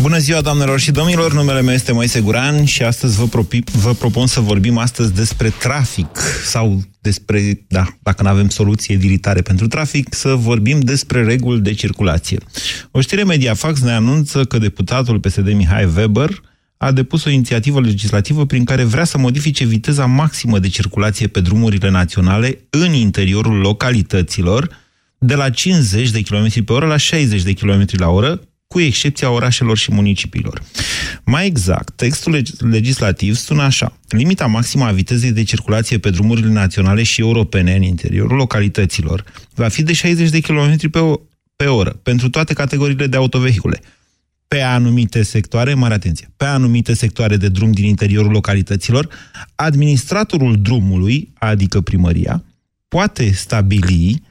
Bună ziua, doamnelor și domnilor! Numele meu este Moise Guran și astăzi vă, propi, vă propun să vorbim astăzi despre trafic sau despre, da, dacă nu avem soluții edilitare pentru trafic, să vorbim despre reguli de circulație. O știre Mediafax ne anunță că deputatul PSD Mihai Weber a depus o inițiativă legislativă prin care vrea să modifice viteza maximă de circulație pe drumurile naționale în interiorul localităților de la 50 de km pe oră la 60 de km la oră, cu excepția orașelor și municipiilor. Mai exact, textul legislativ sună așa. Limita maximă a vitezei de circulație pe drumurile naționale și europene în interiorul localităților va fi de 60 de km pe, o, pe oră pentru toate categoriile de autovehicule. Pe anumite sectoare, mare atenție, pe anumite sectoare de drum din interiorul localităților, administratorul drumului, adică primăria, poate stabili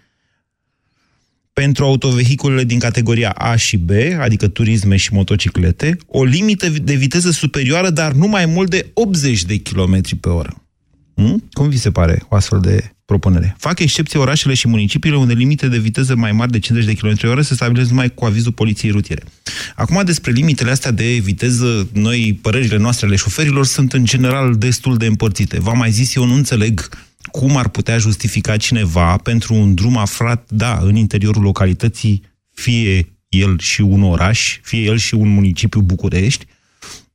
pentru autovehiculele din categoria A și B, adică turisme și motociclete, o limită de viteză superioară, dar nu mai mult de 80 de km pe oră. Hmm? Cum vi se pare o astfel de propunere? Fac excepție orașele și municipiile unde limite de viteză mai mari de 50 de km pe oră se stabilesc numai cu avizul poliției rutiere. Acum, despre limitele astea de viteză, noi, părerile noastre ale șoferilor sunt în general destul de împărțite. V-am mai zis, eu nu înțeleg cum ar putea justifica cineva pentru un drum aflat, da, în interiorul localității, fie el și un oraș, fie el și un municipiu București,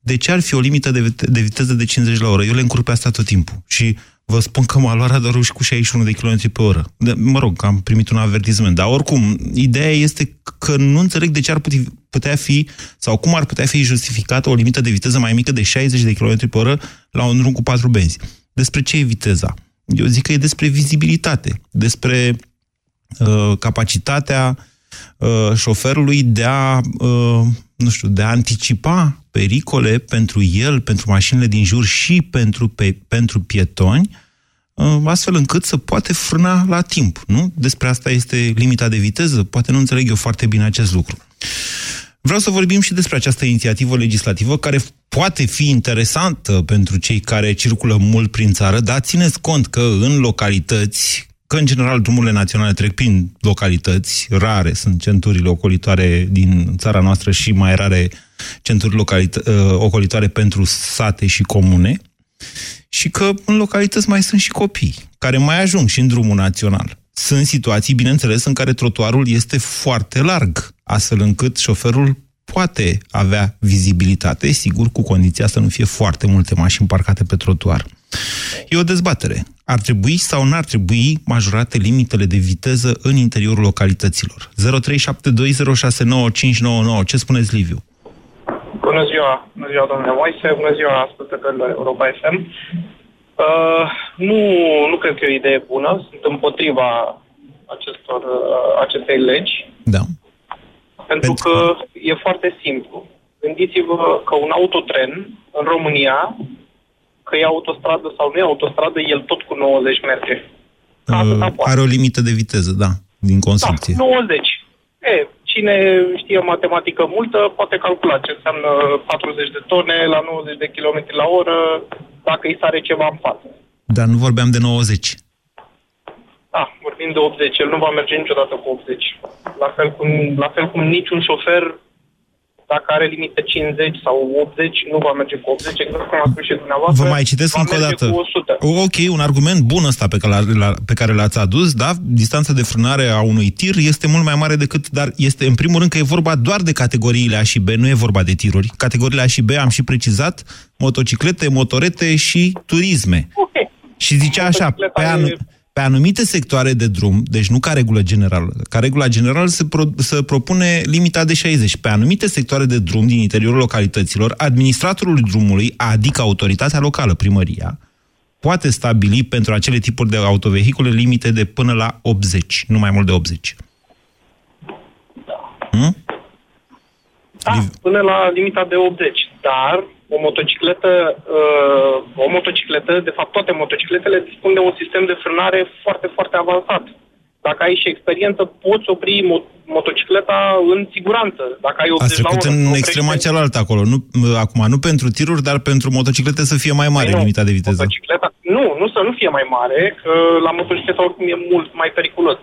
de ce ar fi o limită de, de viteză de 50 la oră? Eu le încurc pe asta tot timpul. Și vă spun că m-a luat doar cu 61 de km pe oră. De, mă rog, am primit un avertisment. Dar oricum, ideea este că nu înțeleg de ce ar putea fi, sau cum ar putea fi justificată o limită de viteză mai mică de 60 de km pe oră la un drum cu patru benzi. Despre ce e viteza? Eu zic că e despre vizibilitate, despre uh, capacitatea uh, șoferului de a, uh, nu știu, de a anticipa pericole pentru el, pentru mașinile din jur și pentru, pe, pentru pietoni, uh, astfel încât să poate frâna la timp. Nu? Despre asta este limita de viteză. Poate nu înțeleg eu foarte bine acest lucru. Vreau să vorbim și despre această inițiativă legislativă care poate fi interesantă pentru cei care circulă mult prin țară, dar țineți cont că în localități, că în general drumurile naționale trec prin localități, rare sunt centurile ocolitoare din țara noastră și mai rare centuri uh, ocolitoare pentru sate și comune, și că în localități mai sunt și copii care mai ajung și în drumul național. Sunt situații, bineînțeles, în care trotuarul este foarte larg, astfel încât șoferul poate avea vizibilitate, sigur, cu condiția să nu fie foarte multe mașini parcate pe trotuar. E o dezbatere. Ar trebui sau nu ar trebui majorate limitele de viteză în interiorul localităților? 0372069599. Ce spuneți, Liviu? Bună ziua, bună ziua, domnule Moise, bună ziua, ascultătorilor Europa FM. Uh, nu, nu cred că e o idee bună. Sunt împotriva acestor, uh, acestei legi. Da. Pentru, pentru că e foarte simplu. Gândiți-vă că un autotren în România, că e autostradă sau nu e autostradă, el tot cu 90 merge. Uh, are o limită de viteză, da, din construcție. Da, 90. E, cine știe matematică multă poate calcula ce înseamnă 40 de tone la 90 de km la oră, dacă îi sare ceva în față. Dar nu vorbeam de 90. Da, vorbim de 80. El nu va merge niciodată cu 80. La fel cum, la fel cum niciun șofer dacă are limite 50 sau 80, nu va merge cu 80, exact cum a spus și dumneavoastră. Vă mai citesc încă o dată. Cu 100. Ok, un argument bun ăsta pe care, la, pe care l-ați adus, da? Distanța de frânare a unui tir este mult mai mare decât, dar este în primul rând că e vorba doar de categoriile A și B, nu e vorba de tiruri. Categoriile A și B am și precizat, motociclete, motorete și turisme. Okay. Și zicea așa, pe, an, pe anumite sectoare de drum, deci nu ca regulă generală, ca regula generală se, pro, se propune limita de 60. Pe anumite sectoare de drum din interiorul localităților, administratorul drumului, adică autoritatea locală, primăria, poate stabili pentru acele tipuri de autovehicule limite de până la 80, nu mai mult de 80. Hmm? Da, până la limita de 80, dar o motocicletă, uh, o motocicletă, de fapt toate motocicletele dispun de un sistem de frânare foarte, foarte avansat. dacă ai și experiență, poți opri mo- motocicleta în siguranță. Dacă ai 80 Ați trecut la oră, în oprește- extrema cealaltă acolo. Nu, acum, nu pentru tiruri, dar pentru motociclete să fie mai mare Păi nu, limita de viteză. Motocicleta, nu, nu să nu fie mai mare, că la motocicleta oricum e mult mai periculos.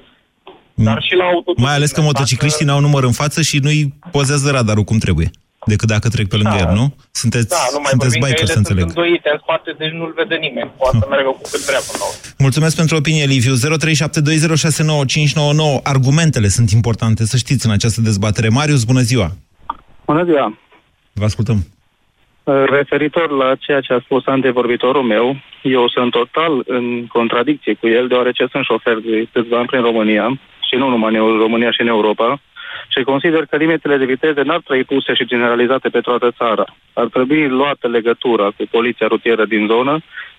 Dar și la auto. Mai ales că motocicliștii n-au număr în față și nu-i pozează radarul cum trebuie. Decât dacă trec pe lângă Da. el, nu? Sunteți, Da, nu mai sunteți vorbim că biker, ele să înțeleg. sunt îndoite în spate, deci nu-l vede nimeni. Poate să meargă cu cât vrea până la urmă. Mulțumesc pentru opinie, Liviu. 0372069599. Argumentele sunt importante, să știți, în această dezbatere. Marius, bună ziua! Bună ziua! Vă ascultăm. Referitor la ceea ce a spus antevorbitorul meu, eu sunt total în contradicție cu el, deoarece sunt șofer de câțiva ani prin România, și nu numai în România și în Europa, și consider că limitele de viteză n-ar trebui puse și generalizate pe toată țara. Ar trebui luată legătura cu poliția rutieră din zonă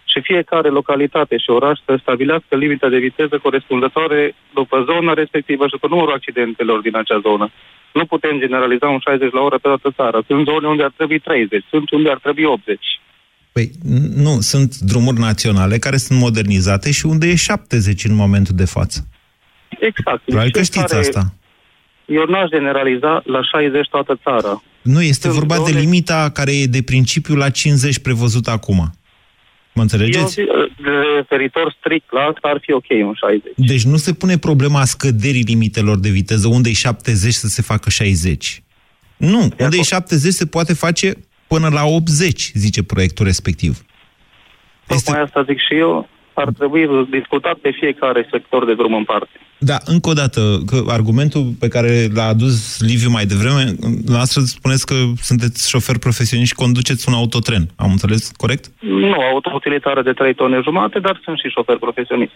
și fiecare localitate și oraș să stabilească limita de viteză corespunzătoare după zona respectivă și după numărul accidentelor din acea zonă. Nu putem generaliza un 60 la oră pe toată țara. Sunt zone unde ar trebui 30, sunt unde ar trebui 80. Păi, n- nu, sunt drumuri naționale care sunt modernizate și unde e 70 în momentul de față. Exact. Probabil că știți Fiecare- asta. Eu n-aș generaliza la 60 toată țara. Nu, este Sunt vorba de zone- limita care e de principiu la 50 prevăzută acum. Mă Eu, înțelegeți? zi- referitor strict la asta, ar fi ok un 60. Deci nu se pune problema scăderii limitelor de viteză, unde e 70 să se facă 60. Nu, unde e acord. 70 se poate face până la 80, zice proiectul respectiv. Tocmai asta zic și eu, ar trebui discutat pe fiecare sector de drum în parte. Da, încă o dată, că argumentul pe care l-a adus Liviu mai devreme, noastră spuneți că sunteți șofer profesionist și conduceți un autotren. Am înțeles corect? Nu autoutilitară de 3 tone jumate, dar sunt și șofer profesionist.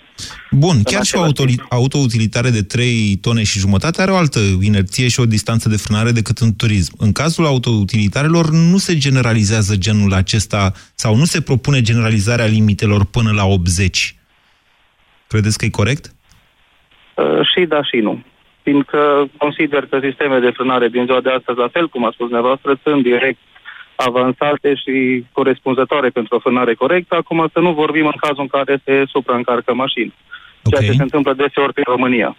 Bun, chiar și o același auto, timp. autoutilitare de 3 tone și jumătate are o altă inerție și o distanță de frânare decât în turism. În cazul autoutilitarelor nu se generalizează genul acesta sau nu se propune generalizarea limitelor până la 80. Credeți că e corect? Uh, și da și nu. Fiindcă consider că sistemele de frânare din ziua de astăzi, la fel cum a spus dumneavoastră, sunt direct avansate și corespunzătoare pentru o frânare corectă. Acum să nu vorbim în cazul în care se supraîncarcă mașini. Ceea Ok. ce se întâmplă deseori prin România.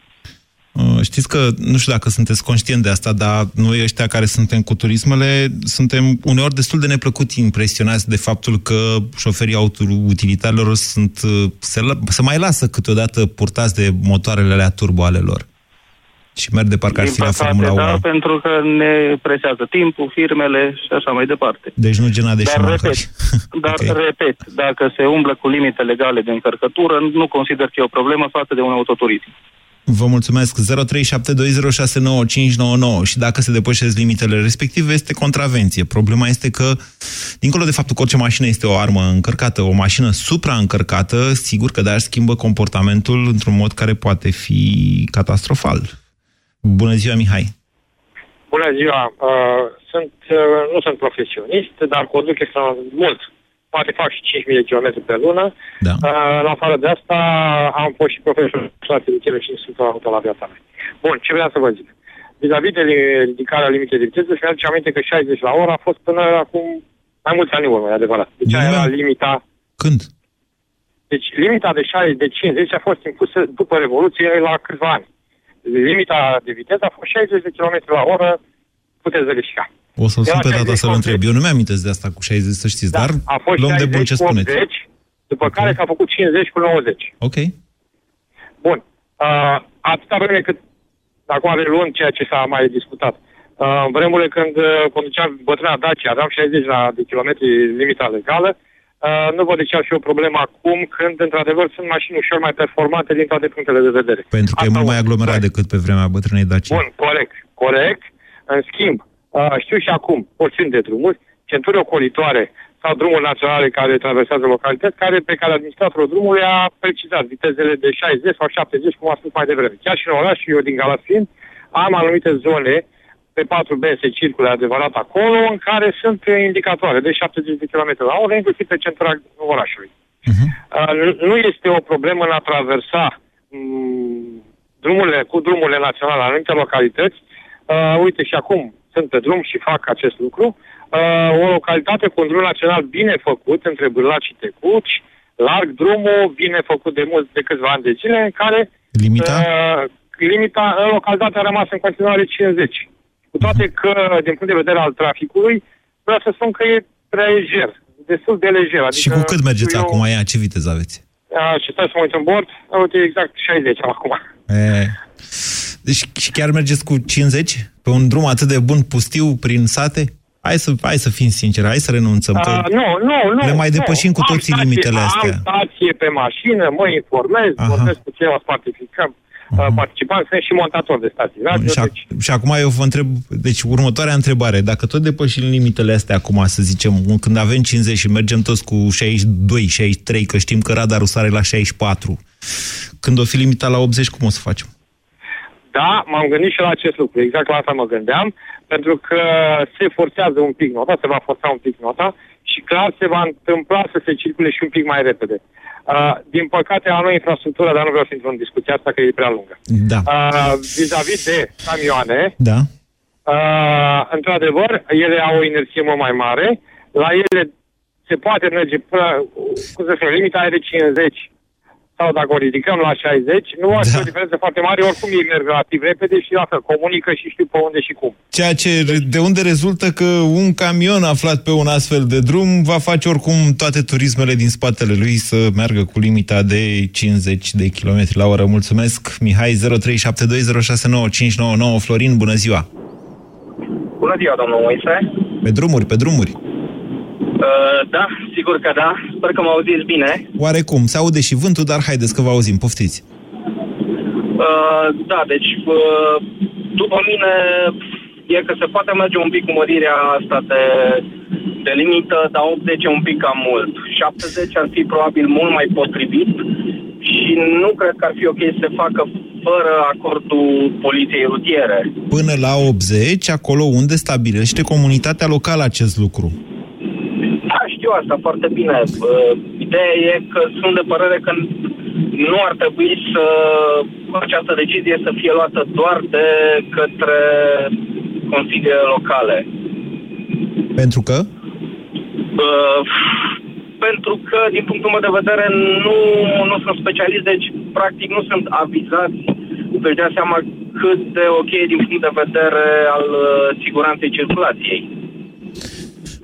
Uh, Știți că, nu știu dacă sunteți conștient de asta, dar noi ăștia care suntem cu turismele, suntem uneori destul de neplăcut impresionați de faptul că șoferii autoutilitarilor sunt, uh, se, la- se mai lasă câteodată purtați de motoarele alea turbo ale lor. Și merg de parcă ar Din fi la păcate, Formula 1. da, pentru că ne presează timpul, firmele și așa mai departe. Deci nu gena de Dar șemacări. repet, dar Ok. repet, dacă se umblă cu limite legale de încărcătură, nu consider că e o problemă față de un autoturism. Vă mulțumesc. 0372069599 și dacă se depășesc limitele respective, este contravenție. Problema este că, dincolo de faptul că orice mașină este o armă încărcată, o mașină supraîncărcată, sigur că dar schimbă comportamentul într-un mod care poate fi catastrofal. Bună ziua, Mihai! Bună ziua! Uh, sunt, uh, nu sunt profesionist, dar conduc extra mult. Poate fac și 5.000 de km pe lună. Da. Uh, în afară de asta, am fost și profesor de litere și sunt auto la viața mea. Bun, ce vreau să vă zic? Vis-a-vis de li- ridicarea limitei de viteză, și mi-aduce aminte că 60 la oră a fost până acum mai mulți ani în urmă, e adevărat. Deci Eu aia nu era am- limita. Când? Deci limita de 60, de 50 a fost impusă după Revoluție la câțiva ani. Limita de viteză a fost 60 de km la oră, puteți verifica. O să-l sun Era pe tata 60 să-l cu întreb. 80. Eu nu mi-am de asta cu 60, să știți, dar Da, a fost luăm de 60 bun ce cu spuneți. 80, după Ok. care s-a făcut 50 cu 90. Ok. Bun. Uh, atâta vreme cât, acum reluând ceea ce s-a mai discutat, uh, în vremurile când uh, conduceam bătrâna Dacia, aveam 60 la, de kilometri limita legală, uh, nu văd de ce ar fi o problemă acum, când, într-adevăr, sunt mașini ușor mai performante din toate punctele de vedere. Pentru că e Asta mult mai un. aglomerat Corect. decât pe vremea bătrânei Dacia. Bun, corect, corect. În schimb, uh, știu și acum porțiuni de drumuri, centuri ocolitoare sau drumuri naționale care traversează localități, care pe care administratorul drumului a precizat vitezele de 60 sau 70, cum a spus mai devreme. Chiar și în oraș, și eu din Galațin, am anumite zone pe 4B se circule adevărat acolo, în care sunt indicatoare de 70 de km la oră, inclusiv pe centura orașului. Mhm. Uh, nu- nu este o problemă în a traversa mm, drumurile, cu drumurile naționale în anumite localități. Uh, uite, și acum sunt pe drum și fac acest lucru. Uh, o localitate cu un drum național bine făcut, între Bârlaci și Tecuci, larg drumul, bine făcut de mult, de câțiva ani de zile, în care Limita? Uh, limita în localitate a rămas în continuare 50. Cu toate Mhm. că, din punct de vedere al traficului, vreau să spun că e prea lejer, destul de lejer. Adică Și cu cât mergeți eu, acum? Ia, ce viteză aveți? A, și stai să mă uit în bord, uite exact 60 am acum. E... Deci și chiar mergeți cu 50? Pe un drum atât de bun, pustiu, prin sate? Hai să, hai să fim sinceri, hai să renunțăm. A, că nu, nu, nu. le mai nu. depășim cu Am toții stație- limitele astea. Am stație pe mașină, mă informez, Aha. vorbesc cu ceilalți participam, uh, participanți, sunt și montator de stații radio, și, deci... ac- și acum eu vă întreb, deci următoarea întrebare, dacă tot depășim limitele astea acum, să zicem, când avem 50 și mergem toți cu 62, 63, că știm că radarul sare la 64, când o fi limita la 80, cum o să facem? Da, m-am gândit și la acest lucru, exact la asta mă gândeam, pentru că se forțează un pic nota, se va forța un pic nota și clar se va întâmpla să se circule și un pic mai repede. Uh, din păcate, la noi infrastructura, dar nu vreau să intru în discuția asta, că e prea lungă. Da. Uh, vis-a-vis de camioane, Da? Uh, într-adevăr, ele au o inerție mult mai mare. La ele se poate merge până, cum să spun, limita e de 50 sau dacă o ridicăm la 60, nu va fi Da. o diferență foarte mare, oricum ei merg relativ repede și la fel, comunică și știu pe unde și cum. Ceea ce, de unde rezultă că un camion aflat pe un astfel de drum va face oricum toate turismele din spatele lui să meargă cu limita de 50 de km la oră. Mulțumesc, Mihai 0372069599. Florin, bună ziua! Bună ziua, domnul Moise. Pe drumuri, pe drumuri. Uh, da, sigur că da. Sper că mă auziți bine. Oarecum, se aude și vântul, dar haideți că vă auzim, poftiți. Uh, da, deci, uh, după mine, e că se poate merge un pic cu mărirea asta de, de limită, dar 80 e un pic cam mult. 70 ar fi probabil mult mai potrivit și nu cred că ar fi ok să se facă fără acordul poliției rutiere. Până la 80, acolo unde stabilește comunitatea locală acest lucru. Da, știu asta foarte bine. Uh, Ideea e că sunt de părere că nu ar trebui să această decizie să fie luată doar de către consiliile locale. Pentru că? Uh, pentru că, din punctul meu de vedere, nu, nu sunt specialist, deci, practic, nu sunt avizați să-și dea seama cât de ok e din punct de vedere al uh, siguranței circulației.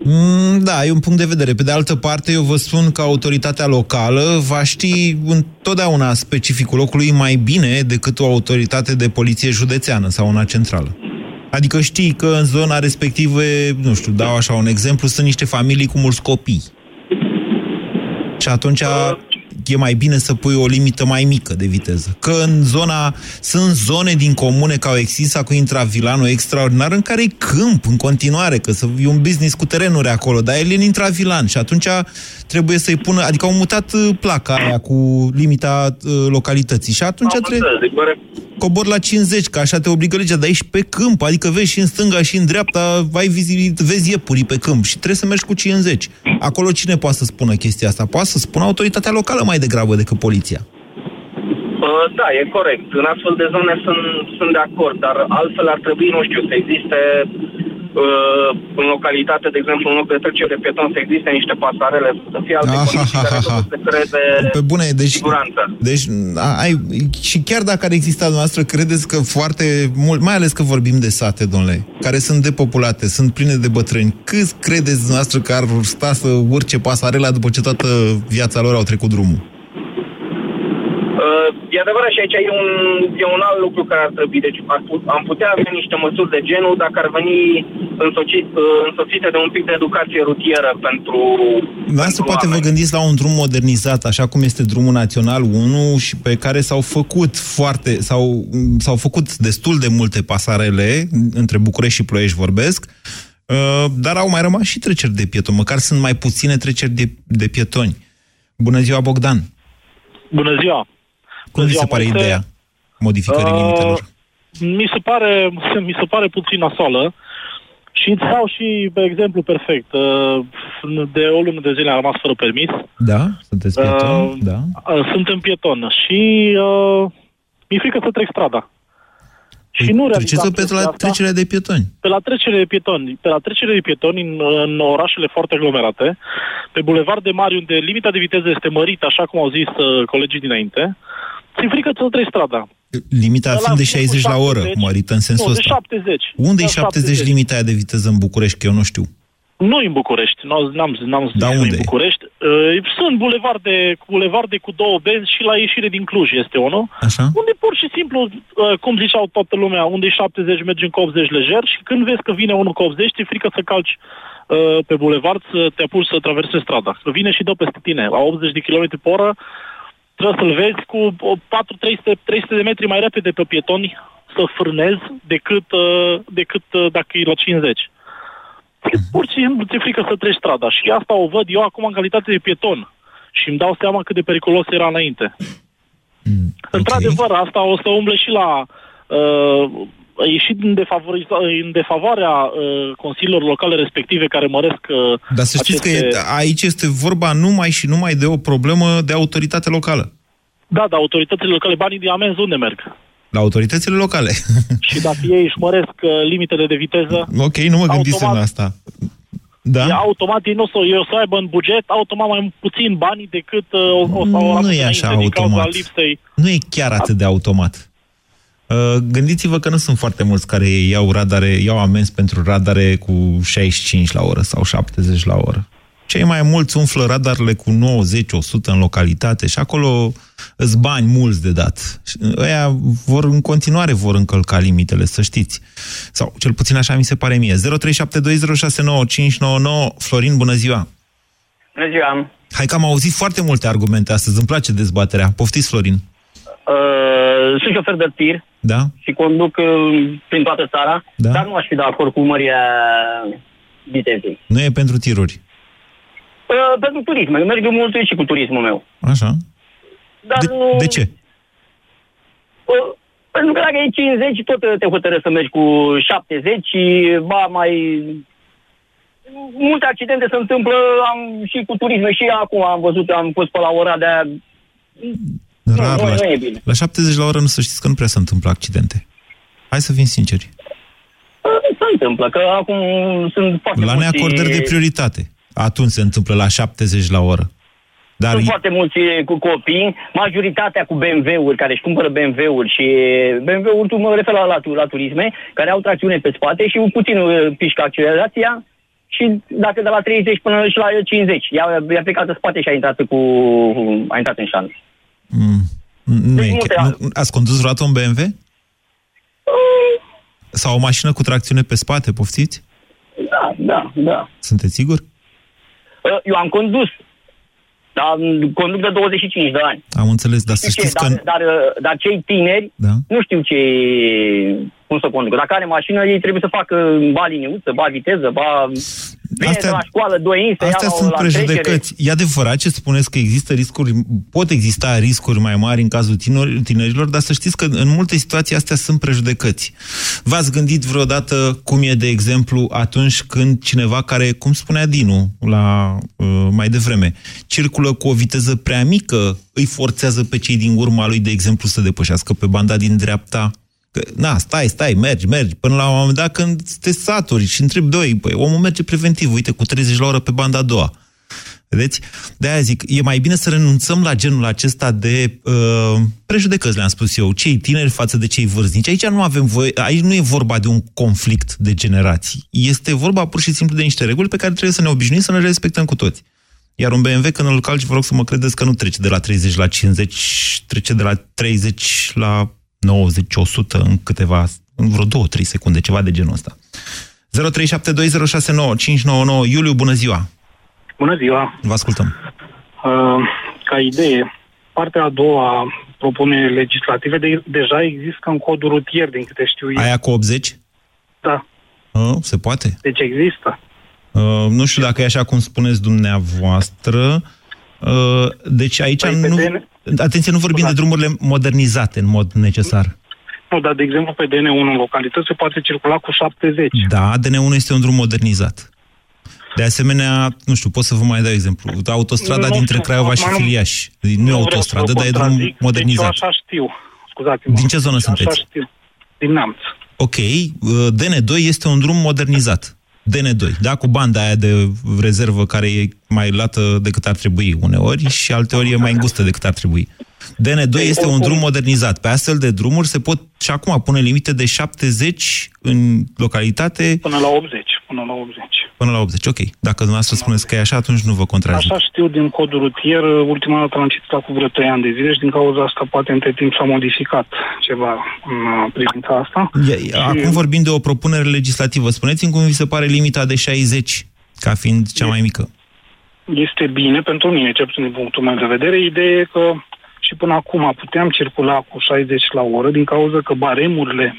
Mm, da, e un punct de vedere. Pe de altă parte, eu vă spun că autoritatea locală va ști întotdeauna specificul locului mai bine decât o autoritate de poliție județeană sau una centrală. Adică știi că în zona respectivă, nu știu, dau așa un exemplu, sunt niște familii cu mulți copii. Și atunci e mai bine să pui o limită mai mică de viteză. Că în zona, sunt zone din comune ca Exisa cu intravilanul extraordinar în care e câmp în continuare, că să, e un business cu terenuri acolo, dar el e în intravilan și atunci trebuie să-i pună, adică au mutat uh, placa aia cu limita uh, localității și atunci Am trebuie înțeles, deci, bă, cobor la 50, că așa te obligă legea, dar ești pe câmp, adică vezi și în stânga și în dreapta, ai vizibil, vezi iepurii pe câmp și trebuie să mergi cu 50. Acolo cine poate să spună chestia asta? Poate să spună autoritatea locală mai degrabă decât poliția. Uh, Da, e corect. În astfel de zone sunt, sunt de acord, dar altfel ar trebui, nu știu, să existe uh, în localitate, de exemplu, în loc de trecere de pieton, să existe niște pasarele, să fie alte Ah, condiții ha, ha, care ha, ha. să se creeze Pe bune, deci, siguranță. deci a, ai, și chiar dacă ar exista dumneavoastră, credeți că foarte mult, mai ales că vorbim de sate, domnule, care sunt depopulate, sunt pline de bătrâni, cât credeți dumneavoastră că ar sta să urce pasarela după ce toată viața lor au trecut drumul? Uh, E adevărat și aici e un, e un alt lucru care ar trebui. Deci ar pu- am putea avea niște măsuri de genul dacă ar veni însoțit, uh, însoțite de un pic de educație rutieră pentru Dumneavoastră pentru poate vă oameni. gândiți la un drum modernizat, așa cum este drumul național 1 și pe care s-au făcut foarte, s-au, s-au făcut destul de multe pasarele, între București și Ploiești vorbesc, uh, dar au mai rămas și treceri de pietoni, măcar sunt mai puține treceri de, de pietoni. Bună ziua, Bogdan! Bună ziua! Cum vi ziua, se pare Moise. ideea modificării Uh, limitelor? Mi se pare, mi se pare puțin nasoală și îți dau și pe exemplu perfect. Uh, De o lună de zile am rămas fără permis. Da? Sunteți pieton? Uh, da? Uh, Sunt în pieton și uh, mi-e frică să trec strada. Și nu Treceți realizam pe chestia la asta. trecerea de pietoni. Pe la trecere de pietoni, pe la trecere de pietoni în, în orașele foarte aglomerate, pe bulevard de mari unde limita de viteză este mărită, așa cum au zis uh, colegii dinainte, ți-e frică să treci strada. Limita Ăla fiind de cu 60 la oră, 70, mărită în sensul nu, de ăsta. 70. Unde e Da, 70 limita aia de viteză în București, că eu nu știu? Nu în București, n-am, n-am, n-am zis Da, că nu unde în e? București. Uh, sunt bulevarde, bulevarde cu două benzi și la ieșire din Cluj este unul. Așa? Unde pur și simplu, uh, cum ziceau toată lumea, unde e 70 mergem cu 80 lejer și când vezi că vine unul cu 80, ți frică să calci uh, pe bulevard, să te apuci să traversezi strada. Că vine și dă peste tine. La 80 de km pe oră trebuie să-l vezi cu 4-300 300 de metri mai repede pe pietoni să frânezi decât, uh, decât uh, dacă e la 50. Că Pur și simplu ți-e frică să treci strada și asta o văd eu acum în calitate de pieton și îmi dau seama cât de periculos era înainte. Mm, ok. Într-adevăr, asta o să umble și la... Uh, a ieșit în, defavoriza- în defavoarea uh, consiliilor locale respective care măresc uh, Dar să știți aceste... că e, aici este vorba numai și numai de o problemă de autoritate locală. Da, da, autoritățile locale, banii de amenzi unde merg? La autoritățile locale. Și dacă ei își măresc uh, limitele de viteză, ok, nu mă gândisem Automat. la asta. Da? e automat ei nu o să, ei o să aibă în buget automat mai puțin bani decât uh, o, o să o Nu e așa din cauza automat. lipsei. Nu e chiar atât de automat. Uh, Gândiți-vă că nu sunt foarte mulți care iau radare, iau amenzi pentru radare cu 65 la oră sau 70 la oră. Cei mai mulți umflă radarele cu 90-100 în localitate și acolo îți bani mulți de dat. Și Ăia vor, în continuare vor încălca limitele, să știți. Sau cel puțin așa mi se pare mie. 0372069599 Florin, bună ziua! Bună ziua! Hai că am auzit foarte multe argumente astăzi, îmi place dezbaterea. Poftiți, Florin. Uh, sunt șofer de tir Da? și conduc uh, prin toată țara, Da. dar nu aș fi de acord cu măria vitezei. Nu e pentru tiruri. Uh, pentru turism, merg mult și cu turismul meu. Așa. Dar De, nu... de ce? Uh, pentru că dacă e 50, tot te hotărăști să mergi cu 70 și ba mai... Multe accidente se întâmplă am, și cu turisme și acum am văzut, am fost pe la ora de aia. Rar, nu, la, nu e bine. la 70 la oră nu să știți că nu prea se întâmplă accidente. Hai să fim sinceri. Uh, Se întâmplă, că acum sunt foarte La mulți... neacordări de prioritate. Atunci se întâmplă la 70 la oră. Dar Sunt foarte mulți cu copii, majoritatea cu BMW-uri, care își cumpără BMW-uri și BMW-uri, tu mă refer la, la, la turisme, care au tracțiune pe spate și un puțin uh, pișcă accelerația și dacă de la 30 până și la 50, ea i-a plecat în spate și a intrat, cu, a intrat în șanț. Mm, nu Deci e, multe chiar- al- nu, ați condus vreodată un BMW? Sau o mașină cu tracțiune pe spate, poftiți? Da, da, da. Sunteți sigur? Uh, Eu am condus, dar conduc de 25 de ani. Am înțeles, dar să Știu ce, știți dar, că... dar, uh, dar cei tineri Da? nu știu ce, cum să conducă. Dacă are mașină, ei trebuie să facă ba liniuță, ba viteză, ba... Vine Astea- de la școală, doi inse, Astea ia sunt la, la trecere. prejudecăți. E adevărat ce spuneți că există riscuri, pot exista riscuri mai mari în cazul tineri, tinerilor, dar să știți că în multe situații astea sunt prejudecăți. V-ați gândit vreodată cum e, de exemplu, atunci când cineva care, cum spunea Dinu la uh, mai devreme, circulă cu o viteză prea mică, îi forțează pe cei din urma lui, de exemplu, să depășească pe banda din dreapta Că, na, stai, stai, mergi, mergi, până la un moment dat când te saturi și întrebi doi, păi, omul merge preventiv, uite, cu 30 la oră pe banda a doua. Vedeți? De-aia zic, e mai bine să renunțăm la genul acesta de uh, prejudecăți, le-am spus eu, cei tineri față de cei vârstnici. Aici nu avem voie, aici nu e vorba de un conflict de generații. Este vorba pur și simplu de niște reguli pe care trebuie să ne obișnuim să le respectăm cu toți. Iar un BMW, când îl calci, vă rog să mă credeți că nu trece de la 30 la 50, trece de la 30 la 90, 100 în câteva, în vreo 2-3 secunde, ceva de genul ăsta. 0372069599 Iuliu, bună ziua! Bună ziua! Vă ascultăm. Uh, ca idee, partea a doua propunere legislative de, deja există în codul rutier, din câte știu eu. Aia cu 80? Da, Uh, se poate. deci există. Uh, nu știu dacă e așa cum spuneți dumneavoastră. Uh, deci aici Păi, pe nu... DN Atenție, nu vorbim de Scuzați. drumurile modernizate în mod necesar. Nu, dar de exemplu pe DN1 în localități se poate circula cu 70. Da, DN1 este un drum modernizat. De asemenea, nu știu, pot să vă mai dau exemplu. Autostrada Nu dintre știu, Craiova și acum nu- Filiaș. Nu e vreau autostradă, să vă dar e drum contrazic, modernizat. Deci eu așa știu. Scuzați-mă. Din ce zonă Deci sunteți? Așa știu. Din Neamț. Ok, uh, DN2 este un drum modernizat. DN2, da, cu banda aia de rezervă care e mai lată decât ar trebui uneori și alteori e mai îngustă decât ar trebui. DN2 este un drum modernizat. Pe astfel de drumuri se pot și acum pune limite de 70 în localitate. Până la 80. Până la 80. Până la 80, ok. Dacă dumneavoastră spuneți că e așa, atunci nu vă contrazic. Așa știu din codul rutier, ultima dată am citit cu vreo 3 ani de zile și din cauza asta poate între timp s-a modificat ceva în uh, privința asta. Ia, și... Acum vorbim de o propunere legislativă. Spuneți-mi cum vi se pare limita de 60 ca fiind cea mai mică. Este bine pentru mine, cel puțin din punctul meu de vedere. Ideea e că și până acum puteam circula cu 60 la oră din cauza că baremurile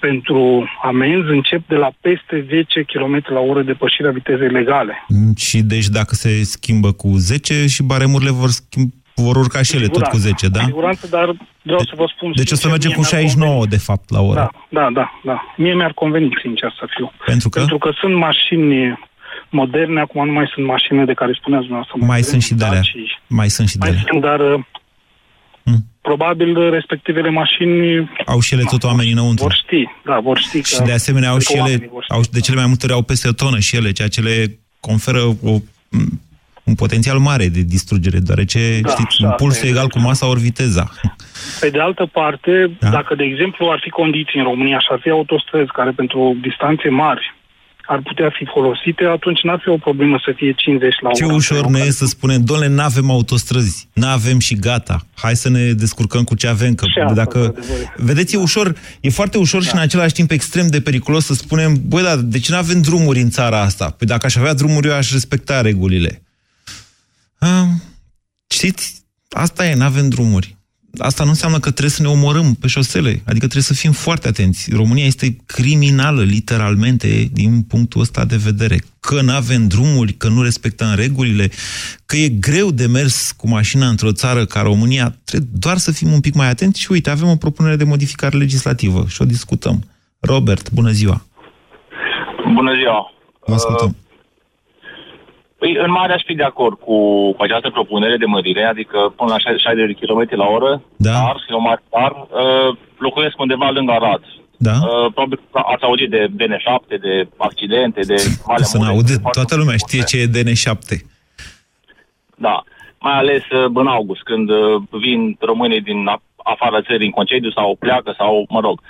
pentru amenzi încep de la peste 10 km la oră depășirea vitezei legale. Și deci dacă se schimbă cu 10 și baremurile vor, schimb, vor urca și ele tot cu 10, da? Siguranță, dar vreau de, să vă spun... Deci o să mergem cu 69 convenit. de fapt la oră. Da, da, da, da. Mie mi-ar conveni, sincer să fiu. Pentru că? Pentru că sunt mașini moderne, acum nu mai sunt mașini de care spuneați dumneavoastră. Mai sunt și de alea. Mai sunt și de alea. Mai sunt, dar Hmm. Probabil respectivele mașini... Au și ele tot oamenii înăuntru. Vor ști, da, vor ști. Și de asemenea au și ele, au, de cele mai multe ori au peste o tonă și ele, ceea ce le conferă o, un potențial mare de distrugere, deoarece, da, știți, da, pulsul egal cu masa ori viteza. Pe de altă parte, da? dacă, de exemplu, ar fi condiții în România și ar fi autostrăzi care pentru distanțe mari ar putea fi folosite, atunci n-ar fi o problemă să fie 50 la Ce ușor ne e să spunem, doamne, nu avem autostrăzi, nu avem și gata, hai să ne descurcăm cu ce avem. Că ce dacă... Vedeți, e ușor, e foarte ușor da. și în același timp extrem de periculos să spunem, băi, da, de ce nu avem drumuri în țara asta? Păi dacă aș avea drumuri, eu aș respecta regulile. A, știți, asta e, nu avem drumuri asta nu înseamnă că trebuie să ne omorâm pe șosele. Adică trebuie să fim foarte atenți. România este criminală, literalmente, din punctul ăsta de vedere. Că nu avem drumuri, că nu respectăm regulile, că e greu de mers cu mașina într-o țară ca România. Trebuie doar să fim un pic mai atenți și uite, avem o propunere de modificare legislativă și o discutăm. Robert, bună ziua! Bună ziua! Vă ascultăm. Uh Păi, în mare aș fi de acord cu, cu această propunere de mărire, adică până la 60 de km la oră, da. dar, eu mare dar, uh, locuiesc undeva lângă Arad. Da. Uh, probabil ați auzit de DN7, de accidente, de male Să ne aude, toată lumea știe ce e DN7. Da, mai ales uh, în august, când uh, vin românii din afara țării în concediu sau pleacă sau, mă rog.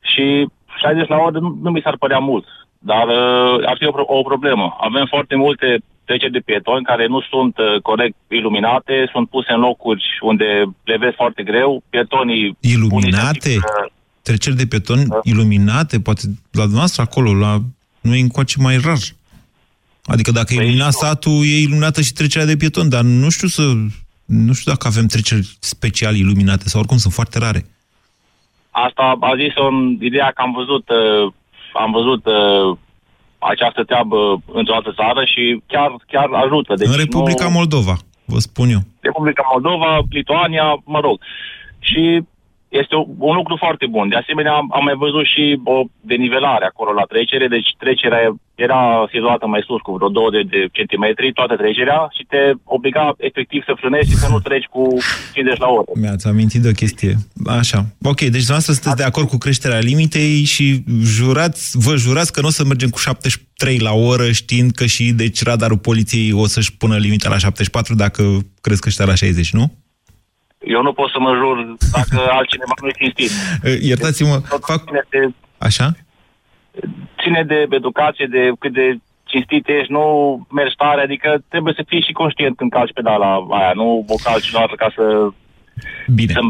Și 60 la oră nu, nu mi s-ar părea mult, dar uh, ar fi o, o problemă. Avem foarte multe treceri de pietoni care nu sunt uh, corect iluminate, sunt puse în locuri unde le vezi foarte greu. Pietonii... Iluminate? Unii, treceri de pietoni uh, iluminate? Poate la dumneavoastră acolo, la noi încoace mai rar. Adică dacă e păi iluminat satul, e iluminată și trecerea de pieton, dar nu știu să... Nu știu dacă avem treceri special iluminate sau oricum sunt foarte rare. Asta a zis-o în ideea că am văzut, uh, am văzut uh, această treabă într-o altă țară și chiar, chiar ajută. Deci în Republica nu... Moldova, vă spun eu. Republica Moldova, Lituania, mă rog. Și este un lucru foarte bun. De asemenea, am, am mai văzut și o denivelare acolo la trecere, deci trecerea era situată mai sus cu vreo 20 de centimetri, toată trecerea, și te obliga efectiv să frânezi și să nu treci cu 50 la oră. Mi-ați amintit de o chestie. Așa. Ok, deci dumneavoastră sunteți de acord cu creșterea limitei și jurați, vă jurați că nu o să mergem cu 73 la oră, știind că și deci radarul poliției o să-și pună limita la 74 dacă crezi că la 60, nu? Eu nu pot să mă jur dacă altcineva nu e cinstit. Iertați-mă, fac... De, Așa? Ține de educație, de cât de cinstit ești, nu mergi tare, adică trebuie să fii și conștient când calci pedala aia, nu o calci doar ca să Bine. Să,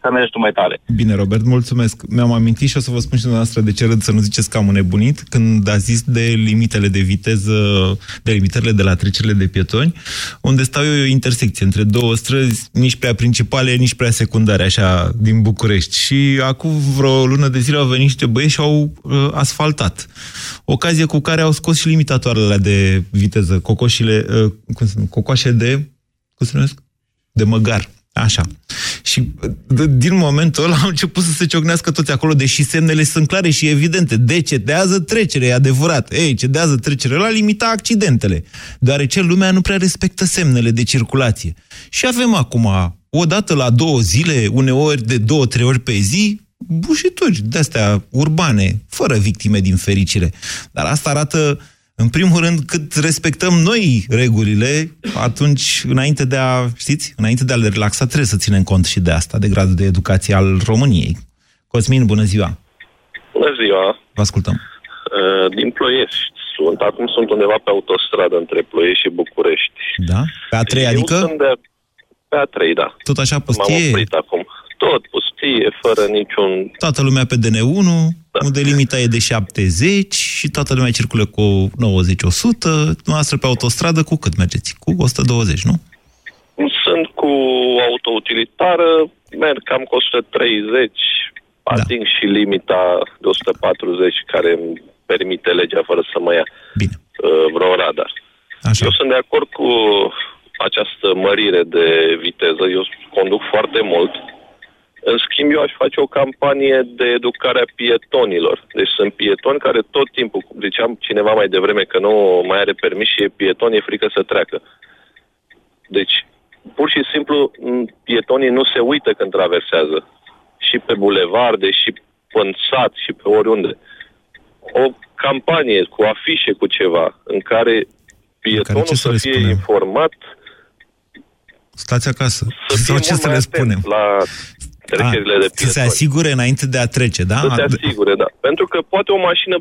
să mergi tu mai tare. Bine, Robert, mulțumesc. Mi-am amintit și o să vă spun și dumneavoastră de ce râd să nu ziceți că am nebunit când a zis de limitele de viteză, de limitele de la trecerile de pietoni, unde stau eu e o intersecție între două străzi, nici prea principale, nici prea secundare, așa, din București. Și acum vreo lună de zile au venit niște băieți și au uh, asfaltat. Ocazie cu care au scos și limitatoarele de viteză, cocoșile, uh, cum se cocoașe de, cum se numesc? De măgar. Așa. Și din momentul ăla au început să se ciocnească toți acolo, deși semnele sunt clare și evidente. De cedează trecere, e adevărat. Ei, cedează trecere la limita accidentele, deoarece lumea nu prea respectă semnele de circulație. Și avem acum, o dată la două zile, uneori de două, trei ori pe zi, bușituri de-astea urbane, fără victime din fericire. Dar asta arată, în primul rând, cât respectăm noi regulile, atunci, înainte de a, știți, înainte de a le relaxa, trebuie să ținem cont și de asta, de gradul de educație al României. Cosmin, bună ziua! Bună ziua! Vă ascultăm! Uh, din Ploiești sunt. Acum sunt undeva pe autostradă între Ploiești și București. Da? Pe A3, Eu adică? sunt de... Pe A3, da. Tot așa M-am pustie? oprit acum. Tot pustie, fără niciun... Toată lumea pe DN1, da. unde limita e de 70 și toată lumea circulă cu 90-100, noastră pe autostradă cu cât mergeți? Cu 120, nu? Sunt cu autoutilitară, merg cam cu 130, ating și limita de 140 care îmi permite legea fără să mă ia Bine. uh, vreo radar. Așa. Eu sunt de acord cu această mărire de viteză. Eu conduc foarte mult. În schimb, eu aș face o campanie de educare a pietonilor. Deci sunt pietoni care tot timpul, ziceam cineva mai devreme că nu mai are permis și e pieton, e frică să treacă. Deci, pur și simplu, m, pietonii nu se uită când traversează. Și pe bulevarde, și în sat, și pe oriunde. O campanie cu afișe, cu ceva, în care pietonul ce să să le fie spunem? informat, Stați acasă. să fie Sau ce mult să mai le atent spunem? la trecerile de Să se pietoni. asigure înainte de a trece, da? Să se asigure, da. Pentru că poate o mașină,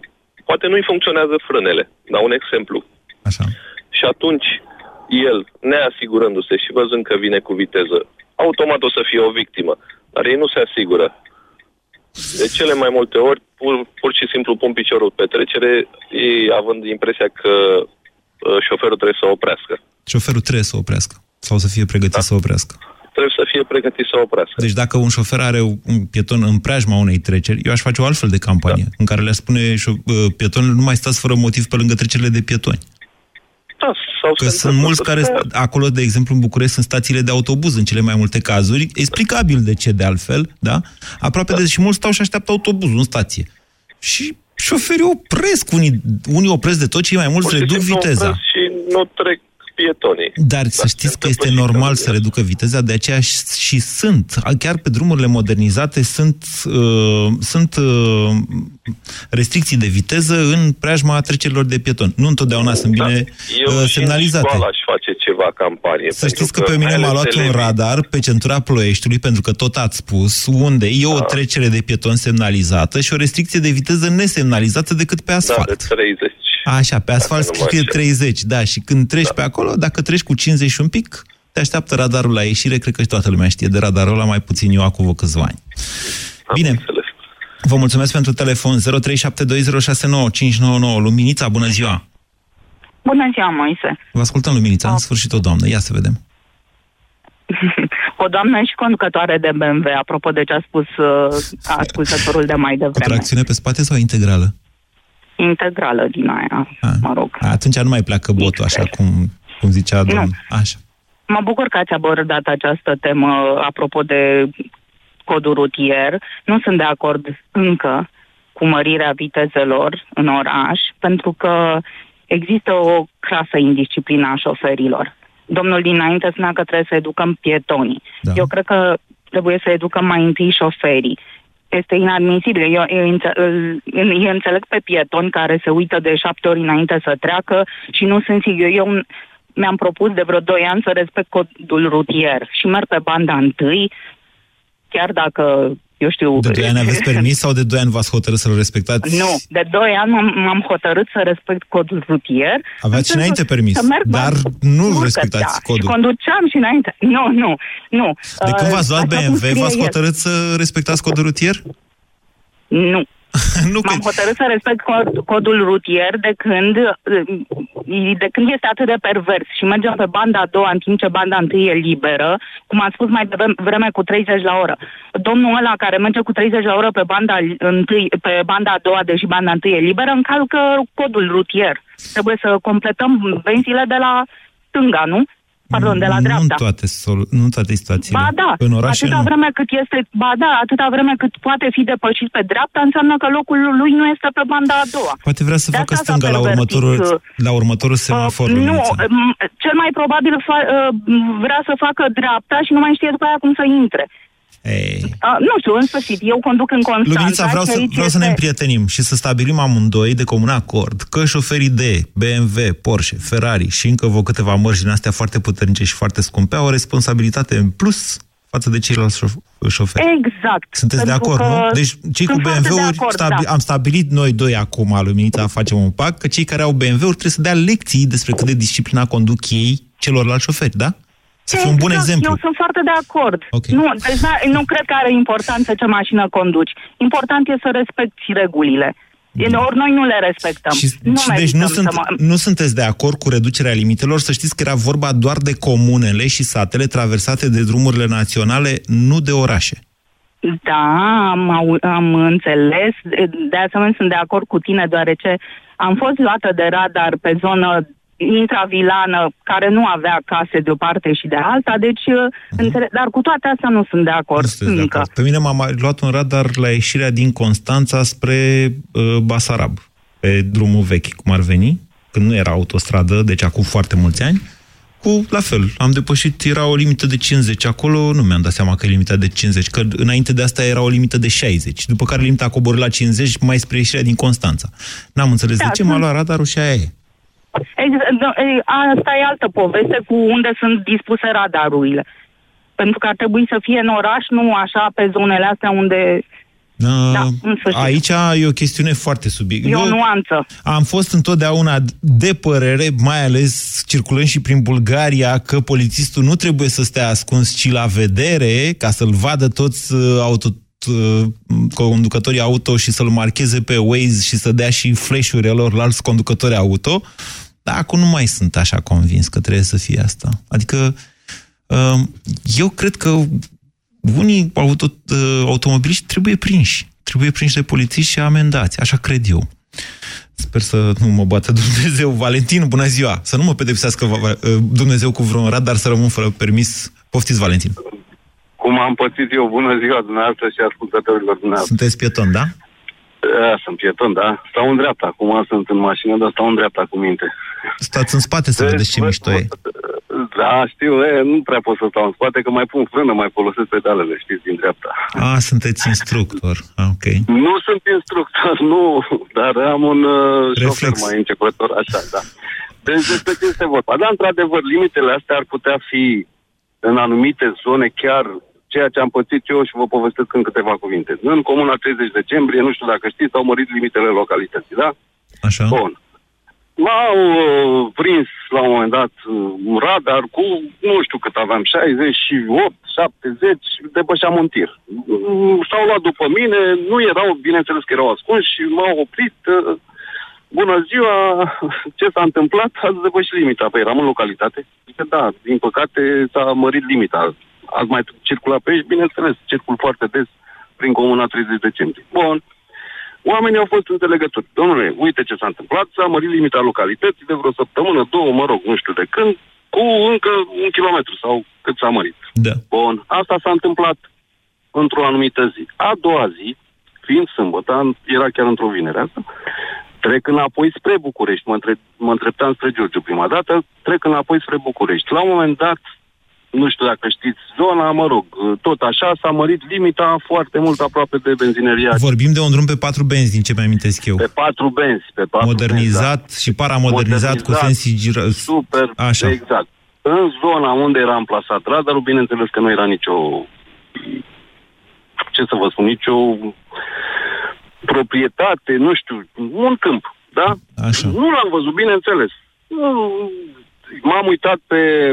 poate nu-i funcționează frânele. Dau un exemplu. Așa. Și atunci, el, neasigurându-se și văzând că vine cu viteză, automat o să fie o victimă. Dar ei nu se asigură. De cele mai multe ori, pur, pur și simplu pun piciorul pe trecere, ei având impresia că uh, șoferul trebuie să oprească. Șoferul trebuie să oprească. Sau să fie pregătit da. să oprească. Trebuie să fie pregătit să oprească. Deci dacă un șofer are un pieton în preajma unei treceri, eu aș face o altfel de campanie, da. în care le spune șo- uh, pietonilor, nu mai stați fără motiv pe lângă trecerile de pietoni. Da, sau Că se sunt întâmplă mulți să care, stea- st- acolo, de exemplu, în București, sunt stațiile de autobuz în cele mai multe cazuri, explicabil de ce de altfel, da? Aproape da. de și mulți stau și așteaptă autobuzul în stație. Și șoferii opresc, unii, unii opresc de tot, cei mai mulți Pur și reduc simplu viteza. opresc Și nu trec pietonii. Dar Da, să știți se că întâmplă este și normal când să reducă viteza, de aceea și, și sunt. Chiar pe drumurile modernizate sunt, uh, sunt uh, restricții de viteză în preajma trecerilor de pieton. Nu întotdeauna sunt bine Eu uh, și semnalizate. în școală aș face ceva campanie. Să știți că pe mine mai m-a ales luat un elevii- radar pe centura Ploieștiului, pentru că tot ați spus, unde e Da. o trecere de pieton semnalizată și o restricție de viteză nesemnalizată decât pe Da, asfalt. de 30. Așa, pe asfalt Dacă nu mă scrie înșel. 30, da, și când treci da. pe acolo, dacă treci cu 50 și un pic, te așteaptă radarul la ieșire, cred că și toată lumea știe de radarul ăla, mai puțin eu acum câțiva ani. Am Bine. înțeles. Vă mulțumesc pentru telefon 0372069599. Luminița, bună ziua! Bună ziua, Moise. Vă ascultăm, Luminița, în sfârșit o doamnă, ia să vedem. O doamnă și conducătoare de BMW, apropo de ce a spus uh, ascultătorul de mai Cu devreme. tracțiune pe spate sau integrală? Integrală din aia, A, mă rog. Atunci nu mai pleacă botul, așa cum, cum zicea Nu. domnul. Așa. Mă bucur că ați abordat această temă apropo de codul rutier. Nu sunt de acord încă cu mărirea vitezelor în oraș, pentru că există o crasă indisciplină a șoferilor. Domnul dinainte spunea că trebuie să educăm pietonii. Da. Eu cred că trebuie să educăm mai întâi șoferii. Este inadmisibil. Eu, eu, înțe- îl- eu înțeleg pe pietoni care se uită de șapte ori înainte să treacă și nu sunt sigur. Eu mi-am propus de vreo doi ani să respect codul rutier și merg pe banda întâi, chiar dacă, eu știu... De 2 ani aveți permis sau de 2 ani v-ați hotărât să-l respectați? Nu, de doi ani m-am, m-am hotărât să respect codul rutier. Aveați În și sensul înainte permis, să merg dar banda- nu Sigur că respectați da, codul. Și conduceam și înainte. Nu, nu, nu. De când Uh, v-ați luat așa cum BMW, scrie v-ați el. hotărât să respectați codul rutier? Nu. nu că... M-am hotărât să respect cod- codul rutier de când, uh, de când este atât de pervers și mergem pe banda a doua în timp ce banda întâi e liberă, cum am spus mai devreme cu 30 la oră. Domnul ăla care merge cu 30 la oră pe banda, întâi, pe banda a doua, deși banda întâi e liberă, încalcă codul rutier. Trebuie să completăm benzile de la stânga, nu? Pardon, de la dreapta. Nu în toate, solu- nu în toate situațiile. Ba da, În orașe atâta nu. vreme cât este, ba da, atâta vreme cât poate fi depășit pe dreapta, înseamnă că locul lui nu este pe banda a doua. Poate vrea să De facă asta s-a stânga la pervertit, următorul, uh, la următorul semafor. Uh, nu, Luminița. um, cel mai probabil fa- uh, vrea să facă dreapta și nu mai știe după aia cum să intre. Ei. Uh, nu știu, în sfârșit, eu conduc în Constanța. Luminița, vreau, și să, aici vreau să ne este- împrietenim și să stabilim amândoi de comun acord că șoferii de BMW, Porsche, Ferrari și încă vă câteva mărci din astea foarte puternice și foarte scumpe au o responsabilitate în plus față de ceilalți șof- șoferi. Exact. Sunteți de Pentru acord, că nu? Deci cei cu sunt foarte de BMW-uri, acord, stabi- da. am stabilit noi doi acum, Luminița, facem un pact, că cei care au BMW-uri trebuie să dea lecții despre cât de disciplinat conduc ei celorlalți șoferi, da? Să fie un bun Exact, exemplu. Eu sunt foarte de acord. Ok. Nu, deci da, nu cred că are importanță ce mașină conduci. Important e să respecti regulile. Ori noi nu le respectăm. Și, nu și deci merităm nu, să sunt, mă- nu sunteți de acord cu reducerea limitelor? Să știți că era vorba doar de comunele și satele traversate de drumurile naționale, nu de orașe. Da, am, au- am înțeles. De- De asemenea, sunt de acord cu tine, deoarece am fost luată de radar pe zonă intravilană care nu avea case de o parte și de alta, deci, înțeleg, dar cu toate astea nu sunt de acord. Mhm. Nu sunteți de încă. acord. Pe mine m-a mai luat un radar la ieșirea din Constanța spre uh, Basarab, pe drumul vechi, cum ar veni, când nu era autostradă, deci acum foarte mulți ani, cu, la fel, am depășit, era o limită de 50 acolo, nu mi-am dat seama că e limita de 50, că înainte de asta era o limită de 60, după care limita a coborât la 50 mai spre ieșirea din Constanța. N-am înțeles Da, de ce, m-a sunt- luat radarul și aia e. Exact, da, e, asta e altă poveste cu unde sunt dispuse radarurile. Pentru că ar trebui să fie în oraș, nu așa pe zonele astea unde Da, în sfârșit. Aici e o chestiune foarte subiectivă. e o nuanță. Am fost întotdeauna de părere, mai ales circulând și prin Bulgaria, că polițistul nu trebuie să stea ascuns, ci la vedere, ca să-l vadă toți uh, auto, uh, conducătorii auto și să-l marcheze pe Waze și să dea și flash-uri lor alți conducători auto. Dar acum nu mai sunt așa convins că trebuie să fie asta. Adică uh, eu cred că unii auto, uh, automobiliști trebuie prinși. Trebuie prinși de polițiști și amendați. Așa cred eu. Sper să nu mă bată Dumnezeu. Valentin, bună ziua! Să nu mă pedepsească va- va- Dumnezeu cu vreun radar să rămân fără permis. Poftiți, Valentin. Cum am pățit eu, bună ziua dumneavoastră și ascultătorilor dumneavoastră. Sunteți pieton, da? Da, sunt pieton, da. Stau în dreapta. Acum sunt în mașină, dar stau în dreapta cu minte. Stați în spate să Deci, vedeți ce vă- mișto e. Da, știu, e, nu prea pot să stau în spate, că mai pun frână, mai folosesc pedalele, știți, din dreapta. A, sunteți instructor. Ah, Ok. Nu sunt instructor, nu, dar am un uh, șofer Reflex. mai începător, așa, da. Deci despre ce este vorba. Dar, într-adevăr, limitele astea ar putea fi în anumite zone chiar ceea ce am pățit eu și vă povestesc în câteva cuvinte. În comuna 30 decembrie, nu știu dacă știți, au mărit limitele localității, da? Așa? Bun. M-au uh, prins la un moment dat uh, un radar cu, nu știu cât aveam, 68, 70, depășeam un tir. Mm, S-au luat după mine, nu erau, bineînțeles că erau ascunși și m-au oprit. uh, Bună ziua, ce s-a întâmplat? Ați depășit limita. Păi eram în localitate. Zice, da, din păcate s-a mărit limita. Ați mai circulat pe aici? Bineînțeles, circul foarte des prin comuna 30 decembrie. Bun. Oamenii au fost înțelegători. Domnule, uite ce s-a întâmplat, s-a mărit limita localității de vreo săptămână, două, mă rog, nu știu de când, cu încă un kilometru sau cât s-a mărit. Da. Bun, asta s-a întâmplat într-o anumită zi. A doua zi, fiind sâmbătă, am- era chiar într-o vinere asta, trec înapoi spre București, mă, între, mă întreptam spre Giurgiu prima dată, trec înapoi spre București. La un moment dat, nu știu dacă știți zona, mă rog, tot așa, s-a mărit limita foarte mult aproape de benzineria Vorbim de un drum pe patru benzi, din ce mi-amintesc eu. pe patru benzi. Pe patru Modernizat benzi, și paramodernizat cu Modernizat, sens gira... da. Super, Așa. exact. În zona unde era amplasat radarul, bineînțeles că nu era nicio, ce să vă spun, nicio proprietate, nu știu, un câmp, da? Așa. Nu l-am văzut, bineînțeles. Nu- M-am uitat pe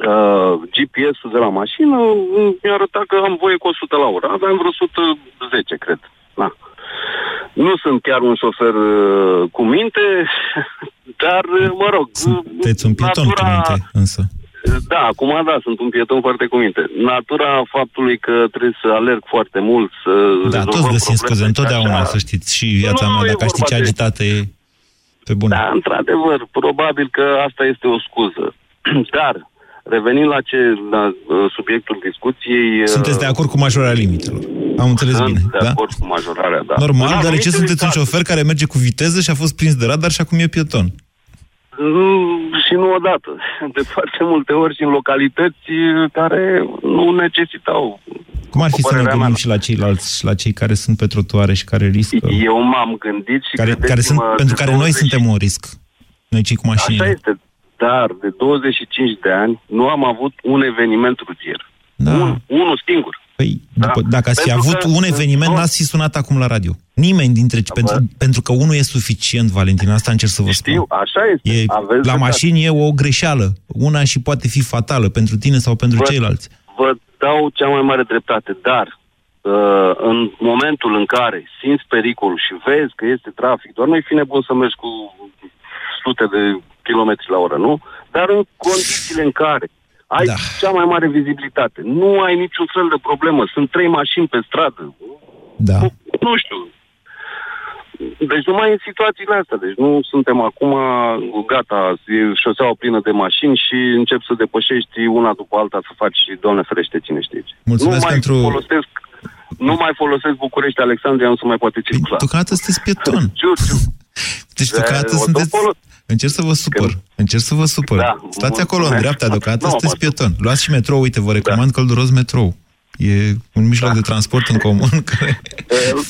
uh, GPS-ul de la mașină, mi-a arătat că am voie cu 100 la oră. Aveam vreo 110, cred. Da. Nu sunt chiar un șofer uh, cu minte, dar, uh, mă rog... Sunteți un pieton cu minte, însă. Da, acum da, sunt un pieton foarte cu minte. Natura faptului că trebuie să alerg foarte mult, să Da, rezolvăm toți găsim probleme scuze, și întotdeauna, așa. să știți. Și viața Nu, mea, e dacă aș ști vorba ce de- agitată e, pe bune. Da, într-adevăr, probabil că asta este o scuză. Dar, revenind la ce la uh, subiectul discuției... uh, Sunteți de acord cu majorarea limitelor. Am înțeles sunt bine, de da? acord cu majorarea, da. Normal, În deoarece anumite sunteți un cazuri- șofer care merge cu viteză și a fost prins de radar și acum e pieton. Mm, și nu odată, de foarte multe ori și în localități care nu necesitau. Cum ar fi să ne Părerea gândim mea. și la ceilalți, și la cei care sunt pe trotuare și care riscă? Eu m-am gândit și Care, care sunt, credeți-mă, pentru de care noi 20 suntem un risc. Noi cei cu Așa mașinile. este, dar de 25 de ani nu am avut un eveniment rutier. Da. Un, unul singur. Păi, după, dacă ați fi Pentru avut că un în eveniment, tot- n-ați fi sunat acum la radio. Nimeni dintre... Pentru, pentru că unul e suficient, Valentin, asta încerc să vă spun. Știu, așa este. E, Aveți la dreptate. mașini e o greșeală. Una și poate fi fatală pentru tine sau pentru Vă- ceilalți. Vă dau cea mai mare dreptate, dar uh, în momentul în care simți pericolul și vezi că este trafic, doar nu-i fi nebun să mergi cu sute de kilometri la oră, nu? Dar în condițiile în care ai Da. cea mai mare vizibilitate, nu ai niciun fel de problemă, sunt trei mașini pe stradă, Da. nu știu. Deci numai în situațiile astea. Deci nu suntem acum gata, e șoseaua plină de mașini și încep să depășești una după alta să faci, Doamne ferește, cine știe ce. Mulțumesc nu mai pentru- folosesc nu mai folosesc București, Alexandria, nu se mai poate circula. Deocamdată sunteți pieton. Jur, jur. Deci Da, deocamdată o tot sunteți... folo- Încerc să vă supăr. Încerc să vă supăr. Da, Stați acolo, în mulțumesc. dreapta, deocamdată Nu, sunteți mă- pieton. Luați și metrou, uite, vă recomand călduros metrou. E un mijloc de transport în comun care...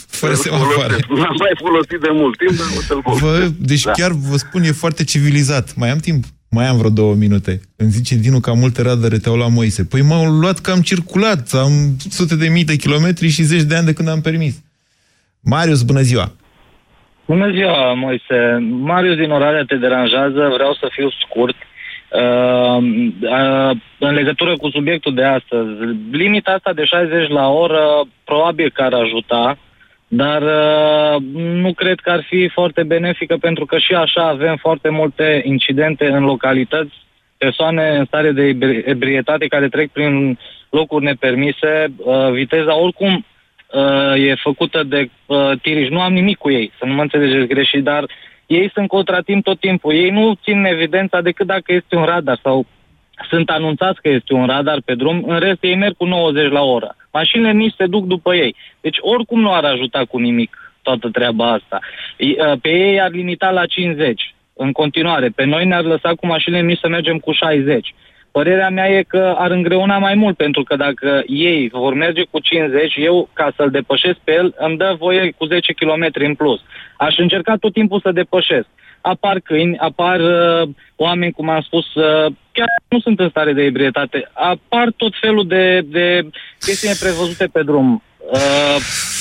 Fără Îl semafoare. folosesc. N-am mai folosit de mult timp, dar o să-l Vă, folosesc. deci Da. chiar vă spun, e foarte civilizat. Mai am timp? Mai am vreo două minute. Îmi zice Dinu că am multe radare te-au la Moise. Păi m-au luat că am circulat, am sute de mii de kilometri și zeci de ani de când am permis. Marius, bună ziua! Bună ziua, Moise. Marius din Oradea te deranjează, vreau să fiu scurt. Uh, uh, în legătură cu subiectul de astăzi, limita asta de 60 la oră probabil că ar ajuta, dar uh, nu cred că ar fi foarte benefică pentru că și așa avem foarte multe incidente în localități, persoane în stare de ebri- ebrietate care trec prin locuri nepermise, uh, viteza oricum uh, e făcută de uh, tiriși. Nu am nimic cu ei, să nu mă înțelegeți greșit, dar ei sunt contratimp tot timpul. Ei nu țin evidența decât dacă este un radar sau sunt anunțați că este un radar pe drum, în rest ei merg cu 90 la oră. Mașinile nici se duc după ei. Deci oricum nu ar ajuta cu nimic toată treaba asta. I- uh, Pe ei ar limita la 50 în continuare. Pe noi ne-ar lăsa cu mașinile mici să mergem cu 60. Părerea mea e că ar îngreuna mai mult, pentru că dacă ei vor merge cu 50, eu, ca să-l depășesc pe el, îmi dă voie cu 10 km în plus. Aș încerca tot timpul să depășesc. Apar câini, apar uh, oameni, cum am spus, uh, chiar nu sunt în stare de ebrietate. Apar tot felul de, de chestii neprevăzute pe drum. Uh,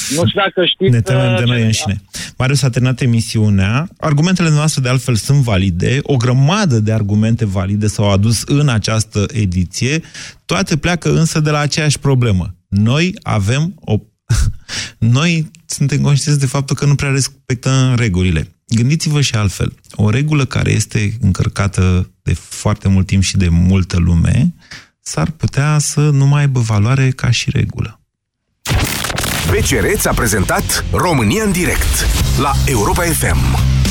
nu știu dacă știți... Ne temem de uh, noi ce- înșine. Marius a terminat emisiunea. Argumentele noastre, de altfel, sunt valide. O grămadă de argumente valide s-au adus în această ediție. Toate pleacă însă de la aceeași problemă. Noi avem o... Noi suntem conștienți de faptul că nu prea respectăm regulile. Gândiți-vă și altfel. O regulă care este încărcată de foarte mult timp și de multă lume s-ar putea să nu mai aibă valoare ca și regulă. BCR ți-a prezentat România în direct la Europa FM.